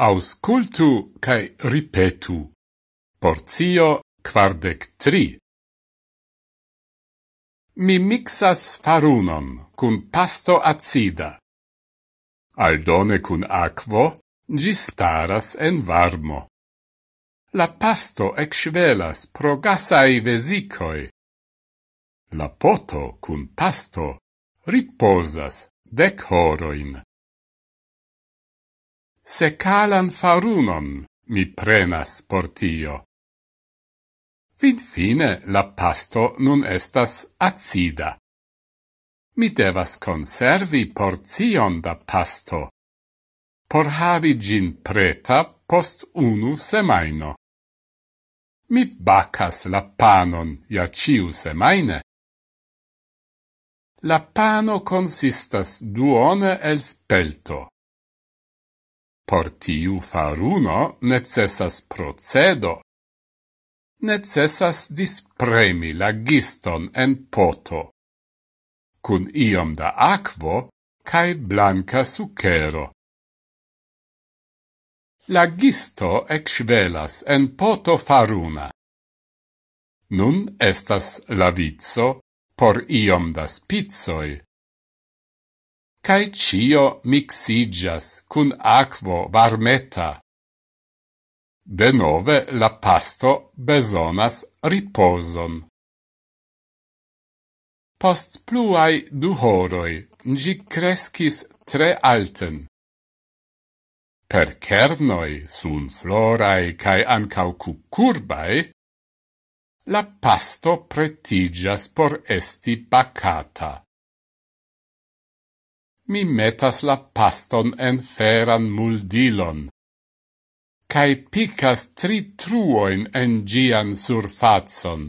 auscultu cae ripetu. Porzio quardec tri. Mi mixas farunon cun pasto acida. Aldone cun aquo, gi staras en varmo. La pasto exvelas pro gasai vesicoi. La poto cun pasto riposas dec horoin se calan farunon mi prenas por tio. Fin fine la pasto nun estas acida. Mi devas conservi porzion da pasto, por havi gin preta post unu semaino. Mi bacas la panon ja ciu semaine. La pano consistas duone el spelto Por tiu faruno necessas procedo. Necessas dispremi la giston en poto, cun iom da aquo cae blanca sucero. La gisto exvelas en poto faruna. Nun estas la vizzo por iom da spizzoi cae cio mixigas cun aquo varmeta. De nove la pasto besonas riposon. Post pluai du horoi gi crescis tre alten. Per kernoi sun florai cae ancau cucurbai, la pasto pretigas por esti bacata mi metas la paston en feran muldilon, cae picas tri truoin en gian surfazon.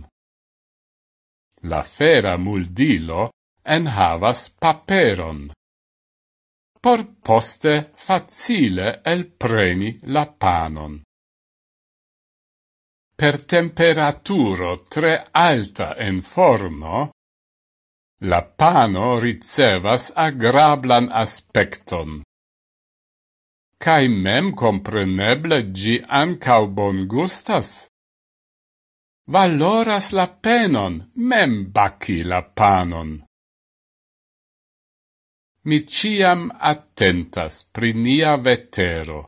La fera muldilo en havas paperon, por poste facile el preni la panon. Per temperaturo tre alta en forno, La pano ricevas agrablan aspecton. Cai mem compreneble gi ancau bon gustas. Valoras la penon, mem baci la panon. Mi ciam attentas pri nia vetero.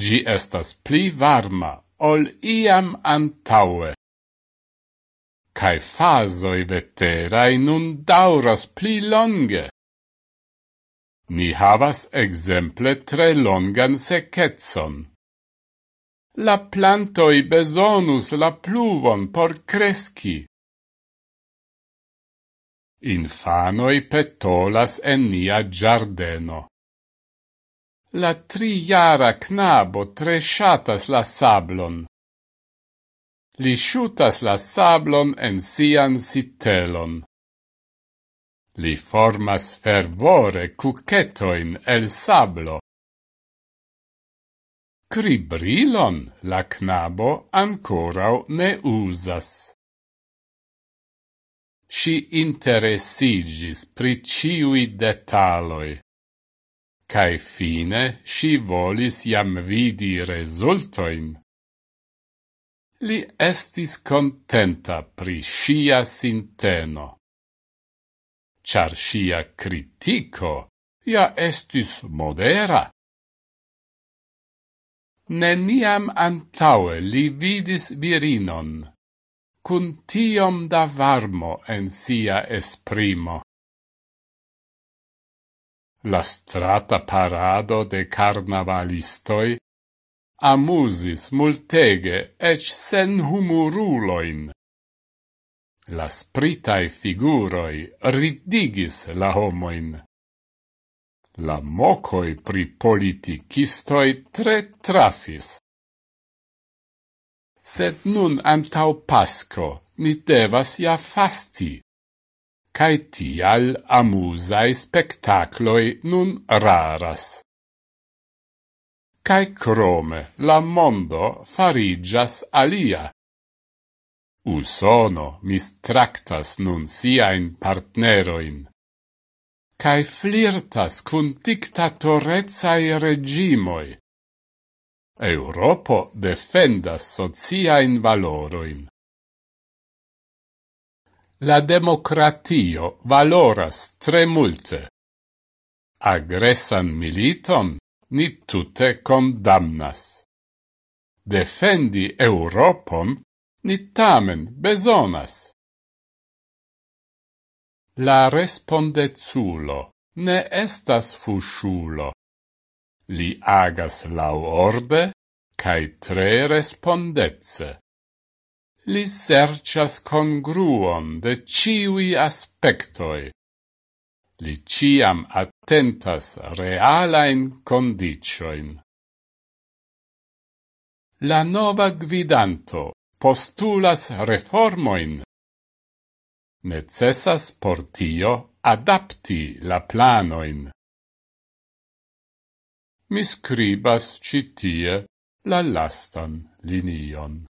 Gi estas pli varma ol iam antaue cae fasoi veterae nun dauras pli longe. Ni havas exemple tre longan secetson. La plantoi besonus la pluvon por cresci. Infanoi petolas en nia giardeno. La triara knabo tre shatas la sablon li shutas la sablon en sian sitelon. Li formas fervore cucetoin el sablo. Cribrilon la knabo ancorau ne usas. Si interessigis pri ciui detaloi cae fine si volis jam vidi resultoin. Li estis contenta pri scia sinteno. Char scia critico ja estis modera. Neniam antaue li vidis virinon, cun tiom da varmo en sia esprimo. La strata parado de carnavalistoi amusis multege ec sen humuruloin. La spritae figuroi ridigis la homoin. La mocoi pri politicistoi tre trafis. Sed nun antau pasco ni devas ja fasti, cae tial amusae spectacloi nun raras cae crome la mondo farigias alia. Usono mistractas nun siain partneroin, cae flirtas cun dictatorezai regimoi. Europo defendas sociain valoroin. La democratio valoras tre multe. Agressan militon ni tute condamnas. Defendi Europon ni tamen besonas. La respondezulo ne estas fusciulo. Li agas lau orde, cae tre respondezze. Li sercias congruon de ciui aspectoi. Li ciam at tentas realain condicioin. La nova gvidanto postulas reformoin. Necessas por tio adapti la planoin. Mi scribas citie la lastan linion.